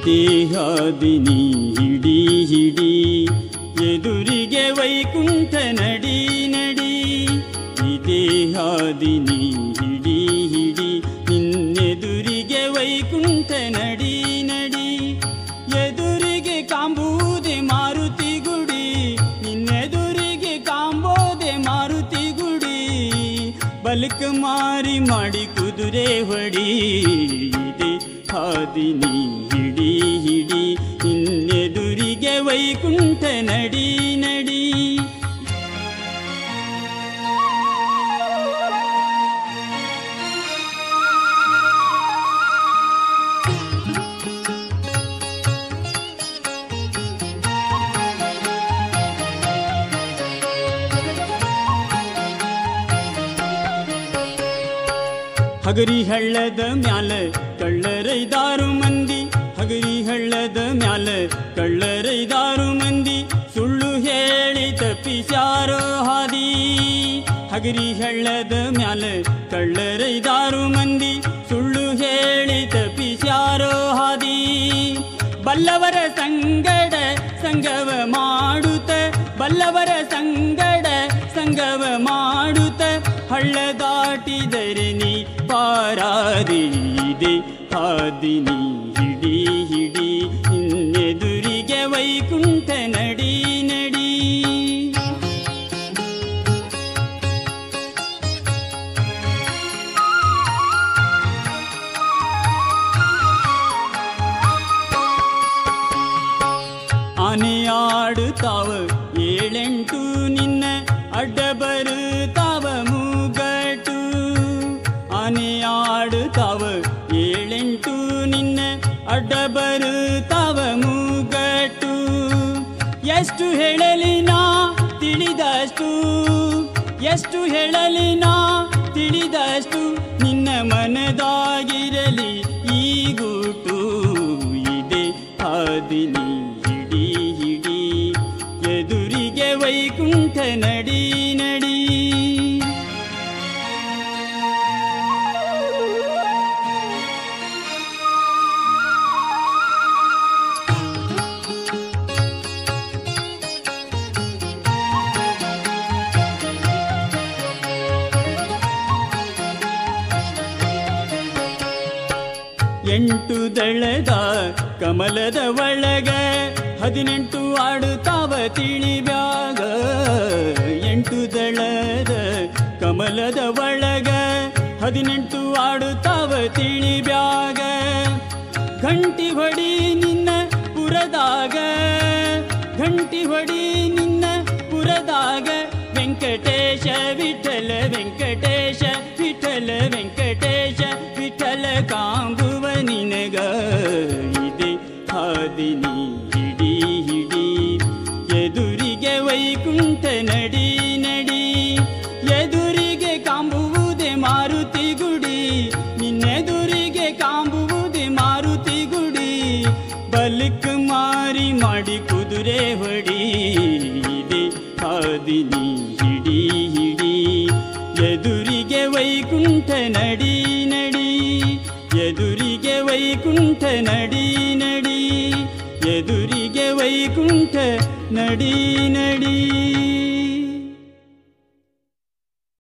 ಹಾದಿನಿ ಹಿಡಿ ಹಿಡಿ, ಎದುರಿಗೆ ವೈಕುಂಠ ನಡಿ ನಡಿ. ದೇಹಾದಿನಿ ಹಿಡಿ ಹಿಡಿ, ನಿನ್ನೆದುರಿಗೆ ವೈಕುಂಠ ನಡಿ ನಡಿ. ಎದುರಿಗೆ ಕಾಂಬೂದೆ ಮಾರುತಿ ಗುಡಿ, ನಿನ್ನೆದುರಿಗೆ ಕಾಂಬೋದೆ ಮಾರುತಿ ಗುಡಿ. ಬಲ್ಕ ಮಾರಿ ಮಾಡಿ ಕುದುರೆ ಹೊಡಿ ಹಾದಿನಿ ಹಿಡಿ ಹಿಡಿ ಇನ್ನೆದುರಿಗೆ ವೈಕುಂಠ ನಡಿ ನಡಿ. ಹಗರಿ ಹಳ್ಳದ ಮ್ಯಾಲ ಕಳ್ಳರೈದಾರು ಮಂದಿ ಹಗರಿ ಹಳ್ಳದ ಮ್ಯಾಲ ಕಳ್ಳರೈದಾರು ಮಂದಿ ಸುಳ್ಳು ಹೇಳಿ ತಪ್ಪಿಸ್ಯಾರೋ ಹಾದಿ ಹಗರಿ ಹಳ್ಳದ ಮ್ಯಾಲ ಕಳ್ಳರೈದಾರು ಮಂದಿ ಸುಳ್ಳು ಹೇಳಿ ತಪ್ಪಿಸ್ಯಾರೋ ಹಾದಿ ಬಲ್ಲವರ ಸಂಗಡ ಸಂಗವ ಮಾಡುತ್ತ ಬಲ್ಲವರ ಪಾರಾದಿದೆ ಹಾದಿನಿ ಹಿಡಿ ಹಿಡಿ ಇನ್ನೆದುರಿಗೆ ವೈಕುಂಠ ನಡಿ ನಡಿ ಆನೆಯಾಡುತ್ತಾವ ಏಳೆಂಟು ನಿನ್ನ ಅಡ್ಡ ನಿನ್ನ ತವ ಮೂಗಟ್ಟು. ಮೂಗಟು ಎಷ್ಟು ಹೇಳಲಿ ತಿಳಿದಷ್ಟು. ಎಷ್ಟು ಹೇಳಲಿ ನಾ ತಿಳಿದಷ್ಟು. ನಿನ್ನ ಮನದಾಗಿರಲಿ ಈ ಗೂಟು. ಇದೆ ಹಾದಿನಿ ಹಿಡಿ ಹಿಡಿ. ಎದುರಿಗೆ ವೈಕುಂಠ ನಡಿ ನಡಿ. ಎಂಟು ದಳದ ಕಮಲದ ಒಳಗ ಹದಿನೆಂಟು ಆಡುತ್ತಾವ ತಿಳಿವ್ಯಾಗ ಎಂಟು ದಳದ ಕಮಲದ ಒಳಗ ಹದಿನೆಂಟು ಆಡುತ್ತಾವ ತಿಳಿವ್ಯಾಗ ಘಂಟಿ ಹೊಡಿ ನಿನ್ನ ಪುರದಾಗ, ಘಂಟಿ ಹೊಡಿ ನಿನ್ನ ಪುರದಾಗ, ವೆಂಕಟೇಶ ವಿಠಲ ಹಾದಿನಿ ಹಿಡಿ ಹಿಡಿ. ಎದುರಿಗೆ ವೈಕುಂಠ ನಡಿ ನಡಿ. ಎದುರಿಗೆ ಕಾಂಬುವುದೇ ಮಾರುತಿ ಗುಡಿ. ನಿನ್ನೆದುರಿಗೆ ಕಾಂಬುವುದೇ ಮಾರುತಿ ಗುಡಿ. ಬಲಿಕ್ ಮಾರಿ ಮಾಡಿ ಕುದುರೆ ಹೊಡಿ. ಇದೆ ಬದಿನಿ ಹಿಡಿ ಹಿಡಿ. ಎದುರಿಗೆ ವೈಕುಂಠ ನಡಿ ನಡಿ. ಎದುರಿಗೆ ವೈಕುಂಠ ನಡಿ ನಡಿ. ಎದುರಿಗೆ ವೈಕುಂಠ ನಡಿ ನಡಿ.